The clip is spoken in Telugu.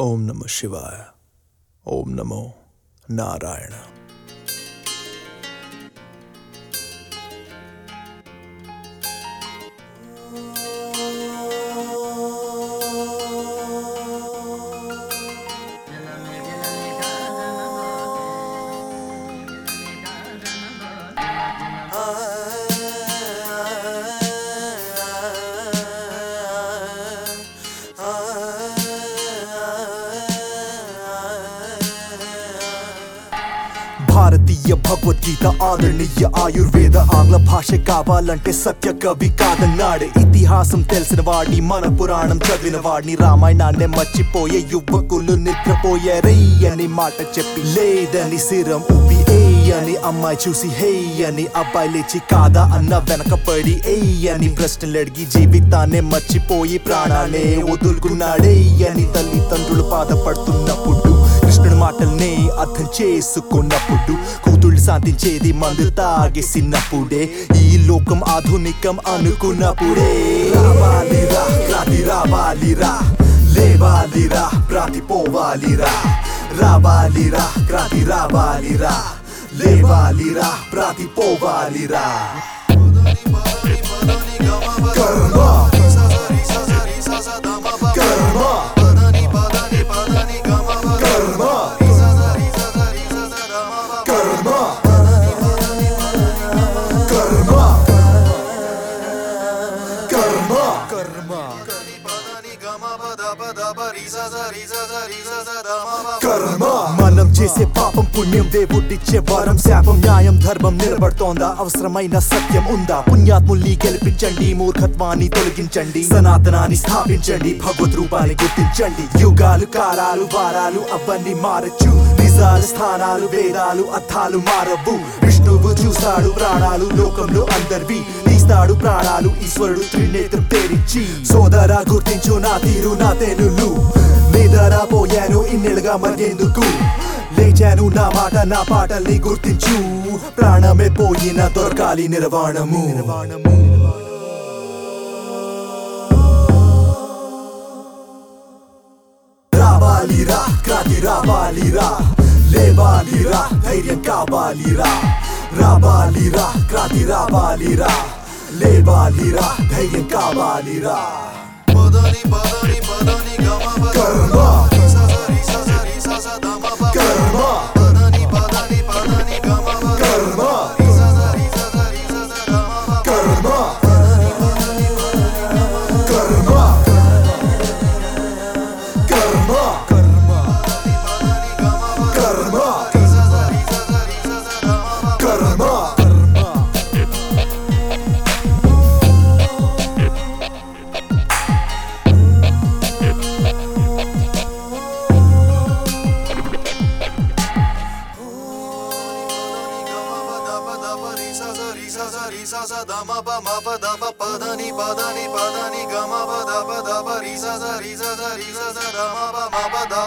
ओम नमः शिवाय ओम नमो नारायण। భారతీయ భగవద్గీత ఆదరణీయ ఆయుర్వేద ఆంగ్ల భాష కావాలంటే సత్య కవి కాదన్నాడు. ఇతిహాసం తెలిసిన వాడిని మన పురాణం చదివిన వాడిని రామాయణాన్ని మర్చిపోయే యువకులు నిద్రపోయారే అని మాట చెప్పి లేదని సిరం ఉప్పి అని అమ్మాయి చూసి హే అని అబ్బాయి లేచి కాదా అన్న వెనకపడి ఏ అని ప్రశ్నలు అడిగి జీవితాన్ని మర్చిపోయి ప్రాణాలే వదులుకున్నాడే అని తల్లిదండ్రులు బాధపడుతున్నప్పుడు కృష్ణుడి మాటల్నే అర్థం చేసుకున్నప్పుడు కూతుళ్ళు సాధించేది మందు తాగేసినప్పుడే ఈ లోకం ఆధునికం అనుకున్నప్పుడే. రావాలిరా క్రాంతి రావాలిరా లేవాలిరా ప్రాతిపోవాలిరా రావాలిరా క్రాంతి రావాలిరా లేవాలిరా ప్రాతిపోవాలిరా కర్మ. మనం చేసే పాపం పుణ్యం దేవుడిచ్చే వారం శాపం న్యాయం ధర్మం నిలబడుతోందా? అవసరమైన సత్యం ఉందా? పుణ్యాత్ముల్ని గెలిపించండి మూర్ఖత్వాన్ని తొలగించండి సనాతనాన్ని స్థాపించండి భగవద్ రూపాన్ని గుర్తించండి. యుగాలు కాలాలు వారాలు అవన్నీ మారచ్చు. నిజాలు స్థానాలు వేదాలు అర్థాలు మారవు. విష్ణువు చూస్తాడు ప్రాణాలు లోకంలో అందరివి. తీస్తాడు ప్రాణాలు ఈశ్వరుడు త్రినేత్రం తెరించి సోదరా గుర్తించు నా తీరు నా తెనులు. నిదరా పోయాను ఇన్నెలుగా మరెందుకు లేచాను నా మాట నా పాటల్ని గుర్తించు. ప్రాణమే పోయిన దొరకాలి నిర్వాణము. నిర్వాణము రావాలిరా క్రాంతి రావాలిరా. లేవాలిరా ధైర్యం కావాలిరా. రావాలిరా క్రాంతి రావాలిరా. లేవాలిరా ధైర్యం కావాలిరా. కర్మ ध पदानी पदानी पदा नि धप ध रिषा ध